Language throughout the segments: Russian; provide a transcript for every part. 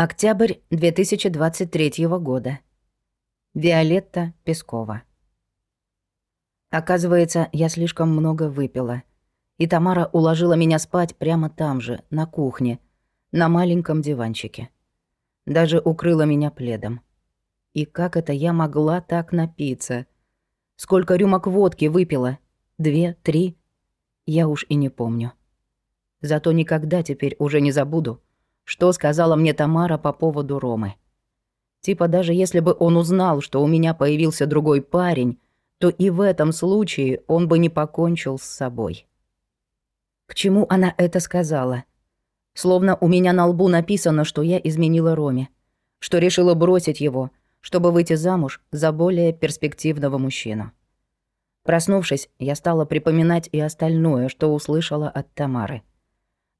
Октябрь 2023 года. Виолетта Пескова. Оказывается, я слишком много выпила. И Тамара уложила меня спать прямо там же, на кухне, на маленьком диванчике. Даже укрыла меня пледом. И как это я могла так напиться? Сколько рюмок водки выпила? Две, три? Я уж и не помню. Зато никогда теперь уже не забуду, что сказала мне Тамара по поводу Ромы. Типа даже если бы он узнал, что у меня появился другой парень, то и в этом случае он бы не покончил с собой. К чему она это сказала? Словно у меня на лбу написано, что я изменила Роме, что решила бросить его, чтобы выйти замуж за более перспективного мужчину. Проснувшись, я стала припоминать и остальное, что услышала от Тамары.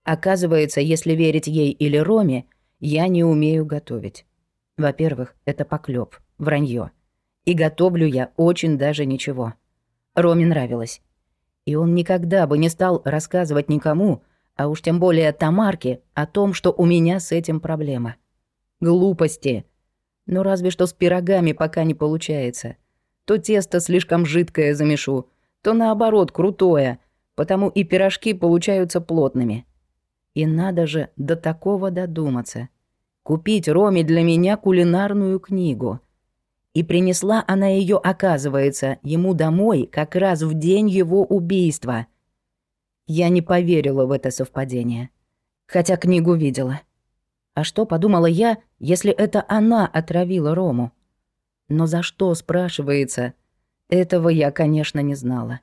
Оказывается, если верить ей или Роме, я не умею готовить. Во-первых, это поклёб, вранье. И готовлю я очень даже ничего. Роме нравилось. И он никогда бы не стал рассказывать никому, а уж тем более Тамарке, о том, что у меня с этим проблема. Глупости. Ну разве что с пирогами пока не получается. То тесто слишком жидкое замешу, то наоборот крутое, потому и пирожки получаются плотными. И надо же до такого додуматься. Купить Роме для меня кулинарную книгу. И принесла она ее, оказывается, ему домой как раз в день его убийства. Я не поверила в это совпадение. Хотя книгу видела. А что подумала я, если это она отравила Рому? Но за что, спрашивается? Этого я, конечно, не знала.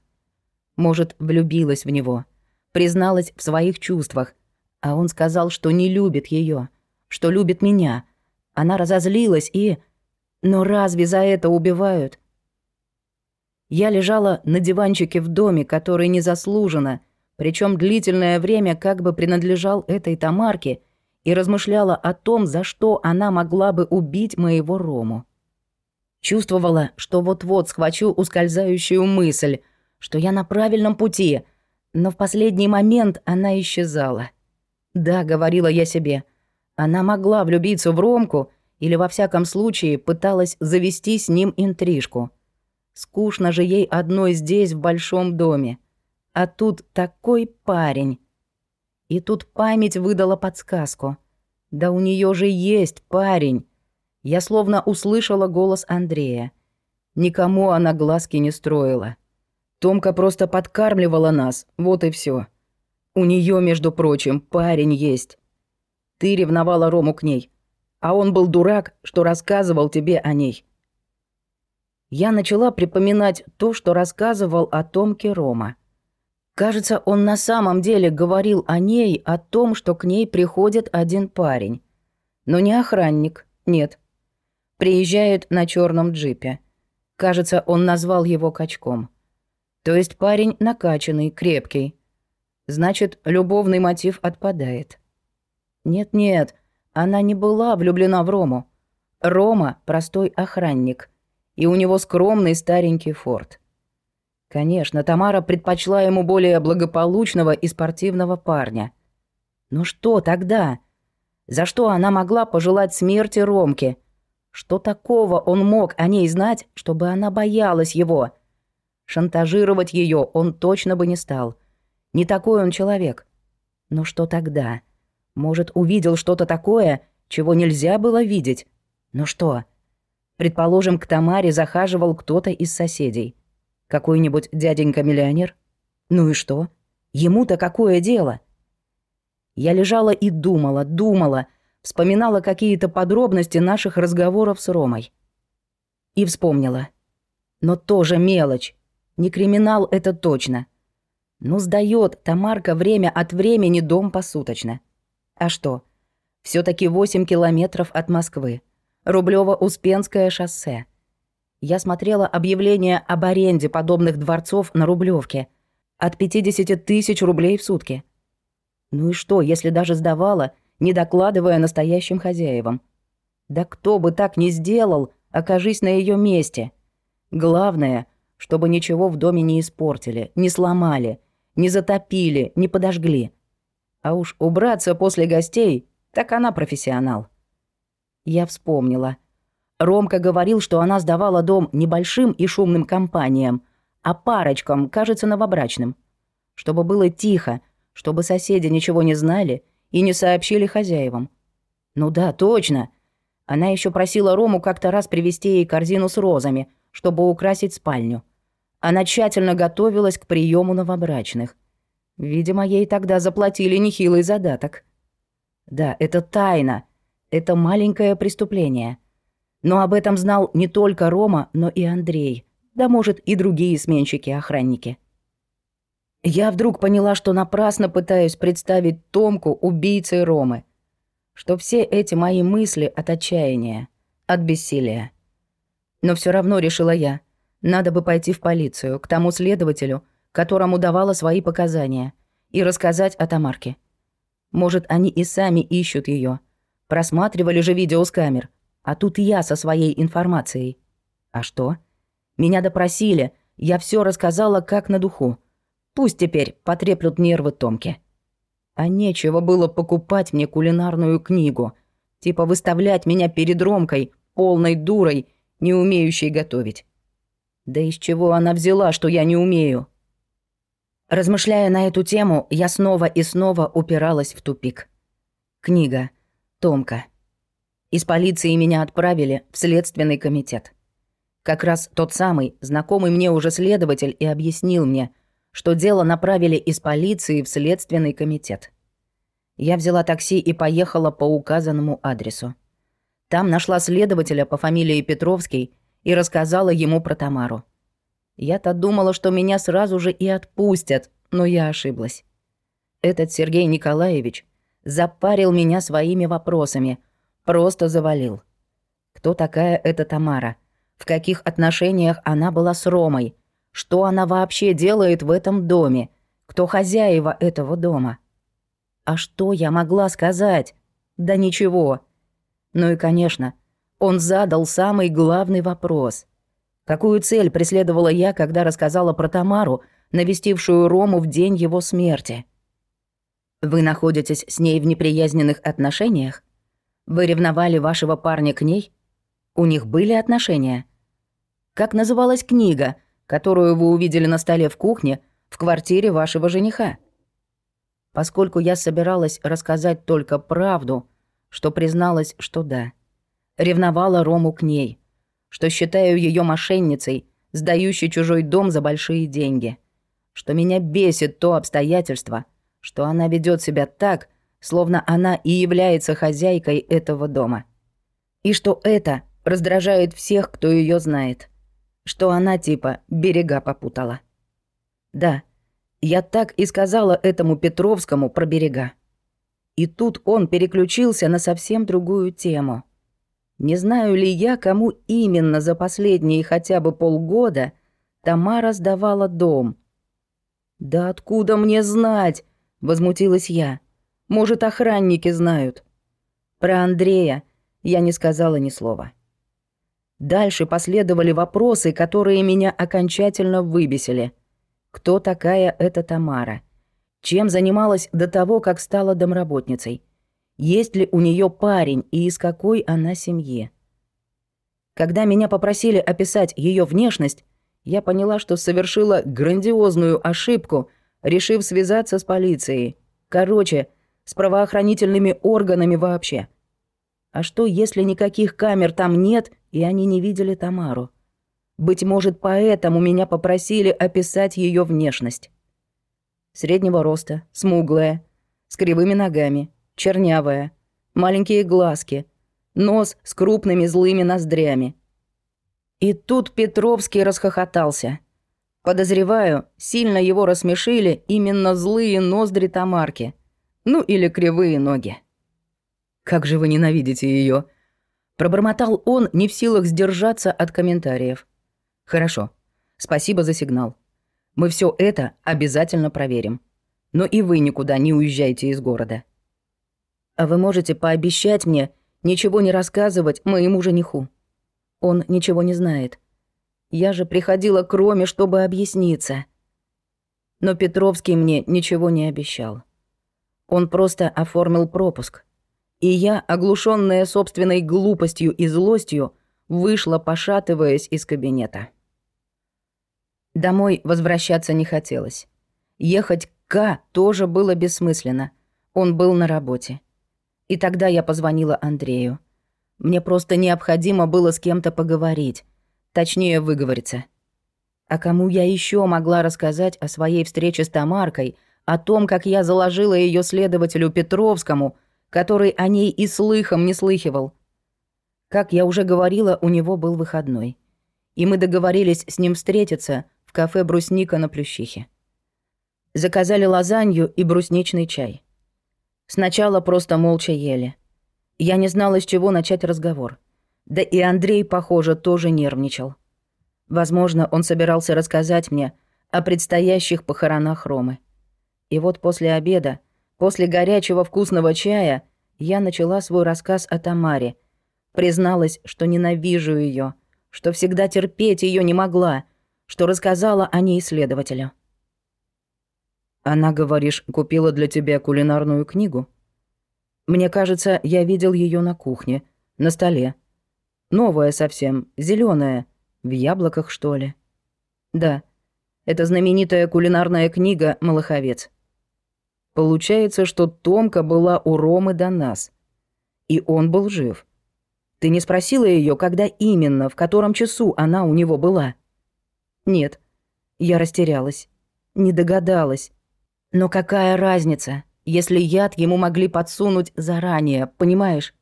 Может, влюбилась в него, призналась в своих чувствах, а он сказал, что не любит ее, что любит меня. Она разозлилась и... Но разве за это убивают? Я лежала на диванчике в доме, который незаслуженно, причем длительное время как бы принадлежал этой Тамарке, и размышляла о том, за что она могла бы убить моего Рому. Чувствовала, что вот-вот схвачу ускользающую мысль, что я на правильном пути, но в последний момент она исчезала. Да, говорила я себе. Она могла влюбиться в Ромку или во всяком случае пыталась завести с ним интрижку. Скучно же ей одной здесь, в большом доме. А тут такой парень. И тут память выдала подсказку. Да у нее же есть парень. Я словно услышала голос Андрея. Никому она глазки не строила. Томка просто подкармливала нас, вот и все. У нее, между прочим, парень есть. Ты ревновала Рому к ней, а он был дурак, что рассказывал тебе о ней. Я начала припоминать то, что рассказывал о Томке Рома. Кажется, он на самом деле говорил о ней, о том, что к ней приходит один парень. Но не охранник, нет. Приезжает на черном джипе. Кажется, он назвал его качком. То есть парень накачанный, крепкий, Значит, любовный мотив отпадает. Нет-нет, она не была влюблена в Рому. Рома — простой охранник, и у него скромный старенький форт. Конечно, Тамара предпочла ему более благополучного и спортивного парня. Но что тогда? За что она могла пожелать смерти Ромке? Что такого он мог о ней знать, чтобы она боялась его? Шантажировать ее он точно бы не стал — не такой он человек. Но что тогда? Может, увидел что-то такое, чего нельзя было видеть? Ну что? Предположим, к Тамаре захаживал кто-то из соседей. Какой-нибудь дяденька-миллионер? Ну и что? Ему-то какое дело? Я лежала и думала, думала, вспоминала какие-то подробности наших разговоров с Ромой. И вспомнила. Но тоже мелочь. Не криминал это точно. Ну, сдает Тамарка время от времени дом посуточно. А что? все таки 8 километров от Москвы. Рублёво-Успенское шоссе. Я смотрела объявления об аренде подобных дворцов на Рублевке. От 50 тысяч рублей в сутки. Ну и что, если даже сдавала, не докладывая настоящим хозяевам? Да кто бы так не сделал, окажись на ее месте. Главное, чтобы ничего в доме не испортили, не сломали, не затопили, не подожгли. А уж убраться после гостей, так она профессионал. Я вспомнила. Ромка говорил, что она сдавала дом небольшим и шумным компаниям, а парочкам, кажется, новобрачным. Чтобы было тихо, чтобы соседи ничего не знали и не сообщили хозяевам. Ну да, точно. Она еще просила Рому как-то раз привезти ей корзину с розами, чтобы украсить спальню. Она тщательно готовилась к приему новобрачных. Видимо, ей тогда заплатили нехилый задаток. Да, это тайна. Это маленькое преступление. Но об этом знал не только Рома, но и Андрей. Да, может, и другие сменщики-охранники. Я вдруг поняла, что напрасно пытаюсь представить Томку убийцей Ромы. Что все эти мои мысли от отчаяния, от бессилия. Но все равно решила я, надо бы пойти в полицию, к тому следователю, которому давала свои показания, и рассказать о Тамарке. Может, они и сами ищут ее. Просматривали же видео с камер. А тут я со своей информацией. А что? Меня допросили, я все рассказала как на духу. Пусть теперь потреплют нервы Томки. А нечего было покупать мне кулинарную книгу. Типа выставлять меня перед Ромкой, полной дурой, не умеющей готовить. Да из чего она взяла, что я не умею? Размышляя на эту тему, я снова и снова упиралась в тупик. Книга. Томка. Из полиции меня отправили в следственный комитет. Как раз тот самый, знакомый мне уже следователь и объяснил мне, что дело направили из полиции в следственный комитет. Я взяла такси и поехала по указанному адресу. Там нашла следователя по фамилии Петровский и рассказала ему про Тамару. Я-то думала, что меня сразу же и отпустят, но я ошиблась. Этот Сергей Николаевич запарил меня своими вопросами, просто завалил. Кто такая эта Тамара? В каких отношениях она была с Ромой? Что она вообще делает в этом доме? Кто хозяева этого дома? А что я могла сказать? Да ничего. Ну и, конечно, он задал самый главный вопрос. Какую цель преследовала я, когда рассказала про Тамару, навестившую Рому в день его смерти? Вы находитесь с ней в неприязненных отношениях? Вы ревновали вашего парня к ней? У них были отношения? Как называлась книга, которую вы увидели на столе в кухне в квартире вашего жениха? Поскольку я собиралась рассказать только правду, что призналась, что да. Ревновала Рому к ней, что считаю ее мошенницей, сдающей чужой дом за большие деньги, что меня бесит то обстоятельство, что она ведет себя так, словно она и является хозяйкой этого дома. И что это раздражает всех, кто ее знает. Что она типа берега попутала. Да, я так и сказала этому Петровскому про берега. И тут он переключился на совсем другую тему. Не знаю ли я, кому именно за последние хотя бы полгода Тамара сдавала дом. «Да откуда мне знать?» — возмутилась я. Может, охранники знают. Про Андрея я не сказала ни слова. Дальше последовали вопросы, которые меня окончательно выбесили. Кто такая эта Тамара? Чем занималась до того, как стала домработницей? Есть ли у нее парень и из какой она семьи? Когда меня попросили описать ее внешность, я поняла, что совершила грандиозную ошибку, решив связаться с полицией. Короче, с правоохранительными органами вообще. А что, если никаких камер там нет, и они не видели Тамару? Быть может, поэтому меня попросили описать ее внешность. Среднего роста, смуглая, с кривыми ногами, чернявая, маленькие глазки, нос с крупными злыми ноздрями. И тут Петровский расхохотался. Подозреваю, сильно его рассмешили именно злые ноздри Тамарки — ну или кривые ноги. Как же вы ненавидите ее! Пробормотал он, не в силах сдержаться от комментариев. Хорошо. Спасибо за сигнал. Мы все это обязательно проверим. Но и вы никуда не уезжайте из города. А вы можете пообещать мне ничего не рассказывать моему жениху. Он ничего не знает. Я же приходила к Роме, чтобы объясниться. Но Петровский мне ничего не обещал. Он просто оформил пропуск. И я, оглушенная собственной глупостью и злостью, вышла, пошатываясь из кабинета. Домой возвращаться не хотелось. Ехать к К тоже было бессмысленно. Он был на работе. И тогда я позвонила Андрею. Мне просто необходимо было с кем-то поговорить. Точнее, выговориться. А кому я еще могла рассказать о своей встрече с Тамаркой, о том, как я заложила ее следователю Петровскому, который о ней и слыхом не слыхивал. Как я уже говорила, у него был выходной. И мы договорились с ним встретиться — кафе «Брусника» на Плющихе. Заказали лазанью и брусничный чай. Сначала просто молча ели. Я не знала, с чего начать разговор. Да и Андрей, похоже, тоже нервничал. Возможно, он собирался рассказать мне о предстоящих похоронах Ромы. И вот после обеда, после горячего вкусного чая, я начала свой рассказ о Тамаре. Призналась, что ненавижу ее, что всегда терпеть ее не могла — что рассказала о ней следователю. «Она, говоришь, купила для тебя кулинарную книгу?» «Мне кажется, я видел ее на кухне, на столе. Новая совсем, зеленая, в яблоках, что ли?» «Да, это знаменитая кулинарная книга «Малаховец». Получается, что Томка была у Ромы до нас. И он был жив. Ты не спросила ее, когда именно, в котором часу она у него была?» Нет. Я растерялась. Не догадалась. Но какая разница, если яд ему могли подсунуть заранее, понимаешь?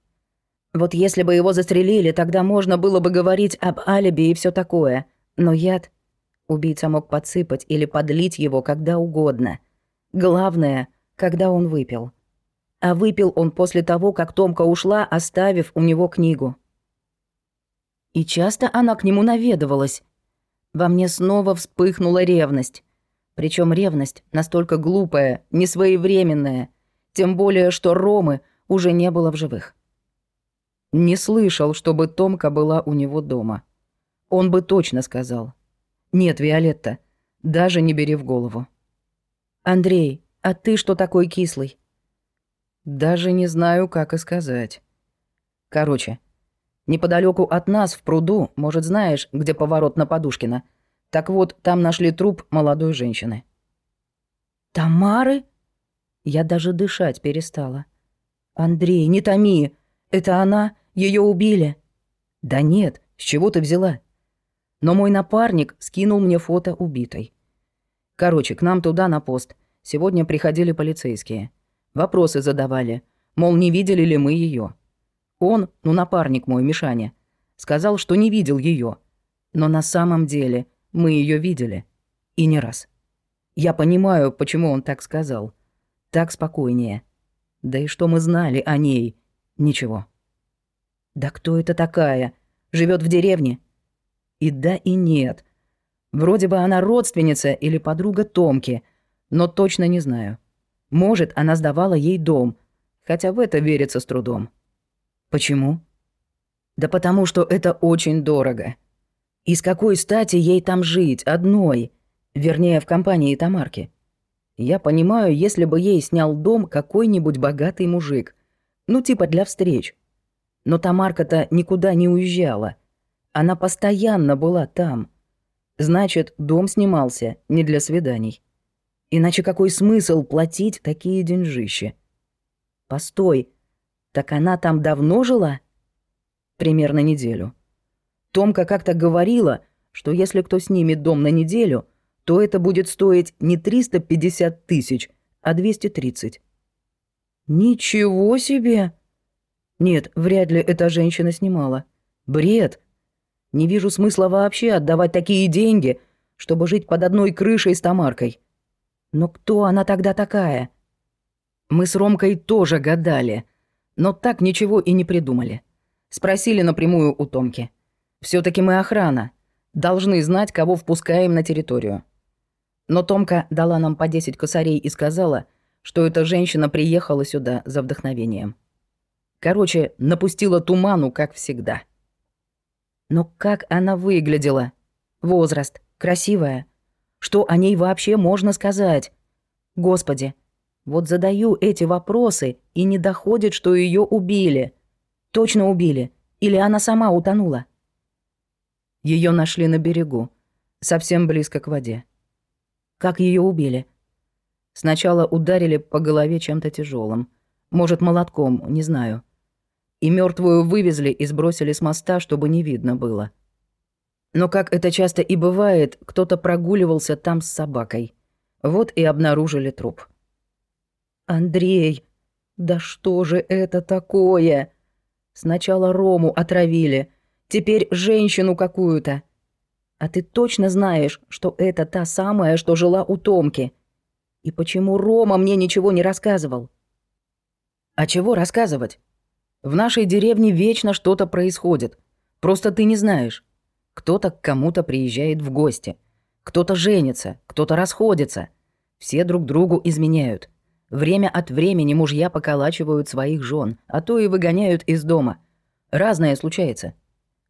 Вот если бы его застрелили, тогда можно было бы говорить об алиби и все такое. Но яд... Убийца мог подсыпать или подлить его когда угодно. Главное, когда он выпил. А выпил он после того, как Томка ушла, оставив у него книгу. И часто она к нему наведывалась. Во мне снова вспыхнула ревность. Причем ревность настолько глупая, несвоевременная, тем более, что Ромы уже не было в живых. Не слышал, чтобы Томка была у него дома. Он бы точно сказал. «Нет, Виолетта, даже не бери в голову». «Андрей, а ты что такой кислый?» «Даже не знаю, как и сказать. Короче, Неподалеку от нас, в пруду, может, знаешь, где поворот на Подушкина. Так вот, там нашли труп молодой женщины». «Тамары?» Я даже дышать перестала. «Андрей, не томи! Это она? Ее убили?» «Да нет, с чего ты взяла?» Но мой напарник скинул мне фото убитой. Короче, к нам туда на пост. Сегодня приходили полицейские. Вопросы задавали. Мол, не видели ли мы ее. Он, ну напарник мой, Мишаня, сказал, что не видел ее. Но на самом деле мы ее видели. И не раз. Я понимаю, почему он так сказал. Так спокойнее. Да и что мы знали о ней? Ничего. Да кто это такая? Живет в деревне? И да, и нет. Вроде бы она родственница или подруга Томки, но точно не знаю. Может, она сдавала ей дом, хотя в это верится с трудом. Почему? Да потому что это очень дорого. И с какой стати ей там жить, одной? Вернее, в компании Тамарки. Я понимаю, если бы ей снял дом какой-нибудь богатый мужик. Ну, типа для встреч. Но Тамарка-то никуда не уезжала. Она постоянно была там. Значит, дом снимался не для свиданий. Иначе какой смысл платить такие деньжища? Постой, так она там давно жила? Примерно неделю. Томка как-то говорила, что если кто снимет дом на неделю, то это будет стоить не 350 тысяч, а 230. Ничего себе! Нет, вряд ли эта женщина снимала. Бред! Не вижу смысла вообще отдавать такие деньги, чтобы жить под одной крышей с Тамаркой. Но кто она тогда такая? Мы с Ромкой тоже гадали — но так ничего и не придумали. Спросили напрямую у Томки. Все таки мы охрана. Должны знать, кого впускаем на территорию. Но Томка дала нам по 10 косарей и сказала, что эта женщина приехала сюда за вдохновением. Короче, напустила туману, как всегда. Но как она выглядела? Возраст, красивая. Что о ней вообще можно сказать? Господи, Вот задаю эти вопросы, и не доходит, что ее убили. Точно убили. Или она сама утонула? Ее нашли на берегу, совсем близко к воде. Как ее убили? Сначала ударили по голове чем-то тяжелым, может, молотком, не знаю. И мертвую вывезли и сбросили с моста, чтобы не видно было. Но как это часто и бывает, кто-то прогуливался там с собакой. Вот и обнаружили труп. «Андрей, да что же это такое? Сначала Рому отравили, теперь женщину какую-то. А ты точно знаешь, что это та самая, что жила у Томки? И почему Рома мне ничего не рассказывал?» «А чего рассказывать? В нашей деревне вечно что-то происходит. Просто ты не знаешь. Кто-то к кому-то приезжает в гости. Кто-то женится, кто-то расходится. Все друг другу изменяют. Время от времени мужья поколачивают своих жен, а то и выгоняют из дома. Разное случается.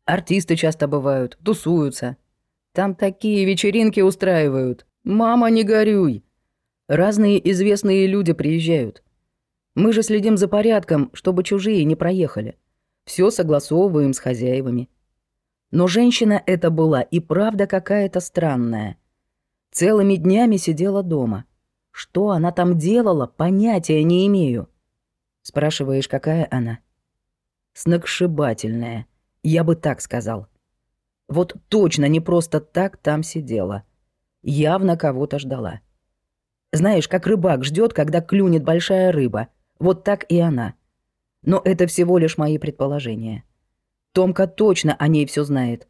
Артисты часто бывают, тусуются. Там такие вечеринки устраивают. Мама, не горюй. Разные известные люди приезжают. Мы же следим за порядком, чтобы чужие не проехали. Все согласовываем с хозяевами. Но женщина эта была и правда какая-то странная. Целыми днями сидела дома. Что она там делала, понятия не имею. Спрашиваешь, какая она? Сногсшибательная. Я бы так сказал. Вот точно не просто так там сидела. Явно кого-то ждала. Знаешь, как рыбак ждет, когда клюнет большая рыба. Вот так и она. Но это всего лишь мои предположения. Томка точно о ней все знает.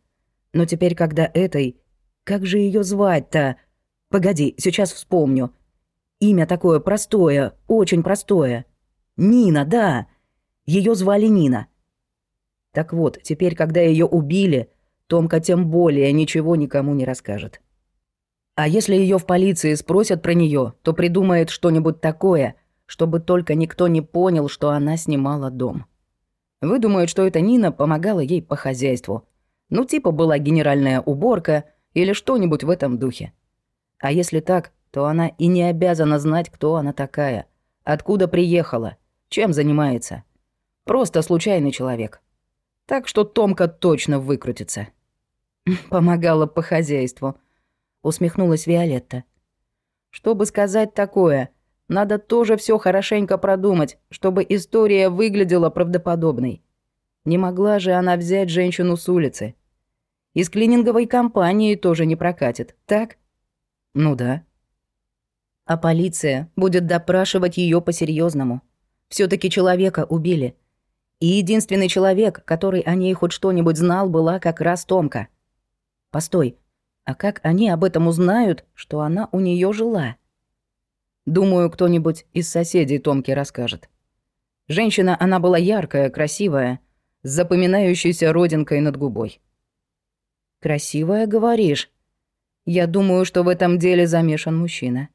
Но теперь, когда этой... Как же ее звать-то? Погоди, сейчас вспомню. Имя такое простое, очень простое. Нина, да. Ее звали Нина. Так вот, теперь, когда ее убили, Томка тем более ничего никому не расскажет. А если ее в полиции спросят про нее, то придумает что-нибудь такое, чтобы только никто не понял, что она снимала дом. Выдумают, что это Нина помогала ей по хозяйству. Ну, типа была генеральная уборка или что-нибудь в этом духе. А если так, то она и не обязана знать, кто она такая, откуда приехала, чем занимается. Просто случайный человек. Так что Томка точно выкрутится. Помогала по хозяйству, усмехнулась Виолетта. Чтобы сказать такое, надо тоже все хорошенько продумать, чтобы история выглядела правдоподобной. Не могла же она взять женщину с улицы. Из клининговой компании тоже не прокатит, так? Ну да. А полиция будет допрашивать ее по-серьезному. все таки человека убили. И единственный человек, который о ней хоть что-нибудь знал, была как раз Томка. Постой, а как они об этом узнают, что она у нее жила? Думаю, кто-нибудь из соседей Томки расскажет. Женщина она была яркая, красивая, с запоминающейся родинкой над губой. «Красивая, говоришь?» Я думаю, что в этом деле замешан мужчина.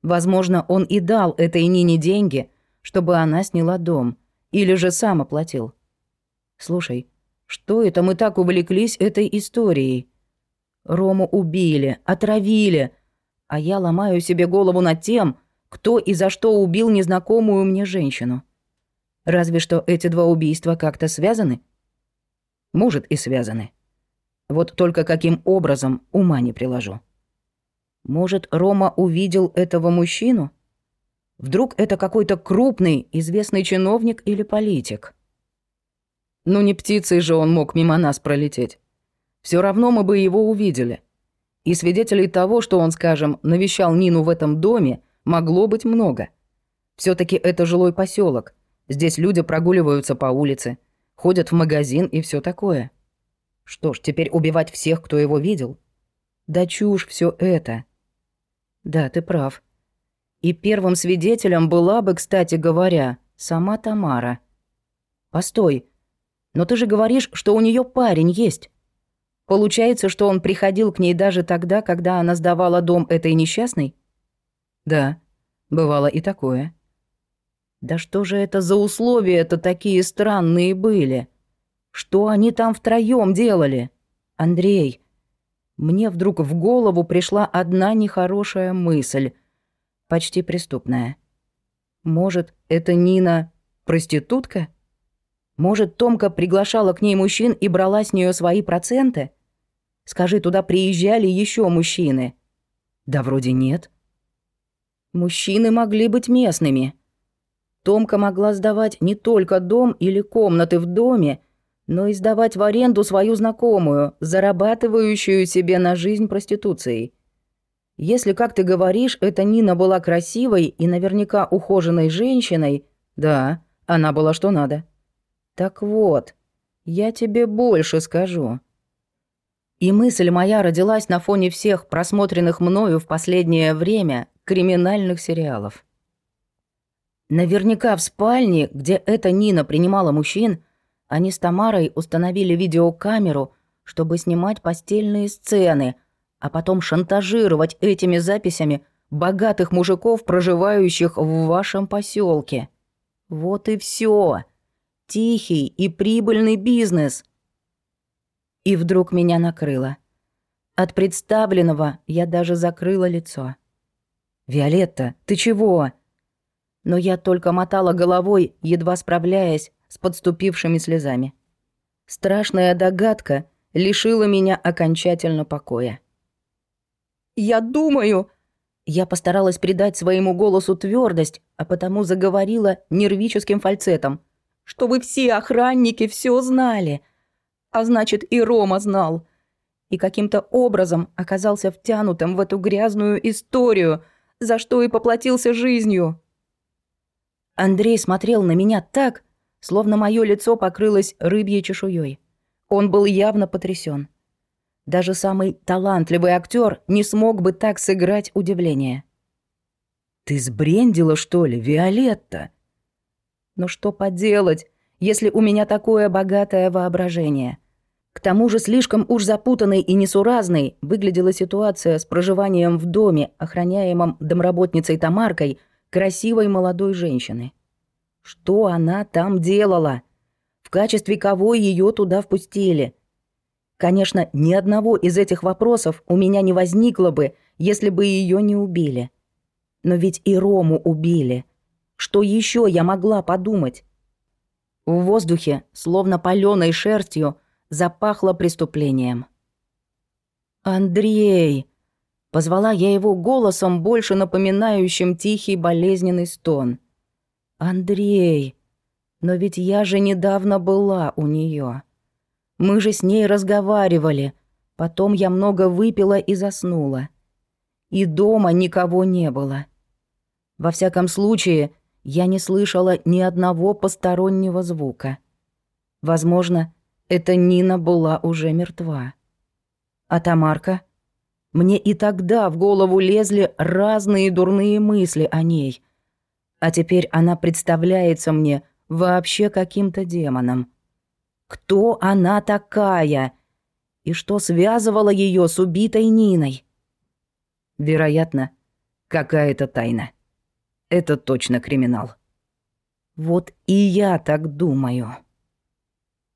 Возможно, он и дал этой Нине деньги, чтобы она сняла дом, или же сам оплатил. Слушай, что это мы так увлеклись этой историей? Рому убили, отравили, а я ломаю себе голову над тем, кто и за что убил незнакомую мне женщину. Разве что эти два убийства как-то связаны? Может, и связаны. Вот только каким образом ума не приложу. Может, Рома увидел этого мужчину? Вдруг это какой-то крупный, известный чиновник или политик? Ну не птицей же он мог мимо нас пролететь. Все равно мы бы его увидели. И свидетелей того, что он, скажем, навещал Нину в этом доме, могло быть много. все таки это жилой поселок. Здесь люди прогуливаются по улице, ходят в магазин и все такое. Что ж, теперь убивать всех, кто его видел? Да чушь все это. Да, ты прав. И первым свидетелем была бы, кстати говоря, сама Тамара. Постой, но ты же говоришь, что у нее парень есть. Получается, что он приходил к ней даже тогда, когда она сдавала дом этой несчастной? Да, бывало и такое. Да что же это за условия-то такие странные были? Что они там втроём делали? Андрей, мне вдруг в голову пришла одна нехорошая мысль, почти преступная. Может, это Нина проститутка? Может, Томка приглашала к ней мужчин и брала с нее свои проценты? Скажи, туда приезжали еще мужчины? Да вроде нет. Мужчины могли быть местными. Томка могла сдавать не только дом или комнаты в доме, но и сдавать в аренду свою знакомую, зарабатывающую себе на жизнь проституцией. Если, как ты говоришь, эта Нина была красивой и наверняка ухоженной женщиной, да, она была что надо. Так вот, я тебе больше скажу. И мысль моя родилась на фоне всех просмотренных мною в последнее время криминальных сериалов. Наверняка в спальне, где эта Нина принимала мужчин, они с Тамарой установили видеокамеру, чтобы снимать постельные сцены – а потом шантажировать этими записями богатых мужиков, проживающих в вашем поселке. Вот и все. Тихий и прибыльный бизнес. И вдруг меня накрыло. От представленного я даже закрыла лицо. «Виолетта, ты чего?» Но я только мотала головой, едва справляясь с подступившими слезами. Страшная догадка лишила меня окончательно покоя. Я думаю...» Я постаралась придать своему голосу твердость, а потому заговорила нервическим фальцетом. «Что вы все охранники все знали. А значит, и Рома знал. И каким-то образом оказался втянутым в эту грязную историю, за что и поплатился жизнью». Андрей смотрел на меня так, словно мое лицо покрылось рыбьей чешуей. Он был явно потрясен. Даже самый талантливый актер не смог бы так сыграть удивление. «Ты сбрендила, что ли, Виолетта?» «Но что поделать, если у меня такое богатое воображение?» К тому же слишком уж запутанной и несуразной выглядела ситуация с проживанием в доме, охраняемом домработницей Тамаркой, красивой молодой женщины. Что она там делала? В качестве кого ее туда впустили? Конечно, ни одного из этих вопросов у меня не возникло бы, если бы ее не убили. Но ведь и Рому убили. Что еще я могла подумать? В воздухе, словно палёной шерстью, запахло преступлением. «Андрей!» — позвала я его голосом, больше напоминающим тихий болезненный стон. «Андрей! Но ведь я же недавно была у нее. Мы же с ней разговаривали. Потом я много выпила и заснула. И дома никого не было. Во всяком случае, я не слышала ни одного постороннего звука. Возможно, эта Нина была уже мертва. А Тамарка? Мне и тогда в голову лезли разные дурные мысли о ней. А теперь она представляется мне вообще каким-то демоном. Кто она такая? И что связывало ее с убитой Ниной? Вероятно, какая-то тайна. Это точно криминал. Вот и я так думаю.